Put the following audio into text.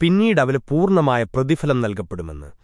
പിന്നീടവന് പൂർണമായ പ്രതിഫലം നൽകപ്പെടുമെന്ന്.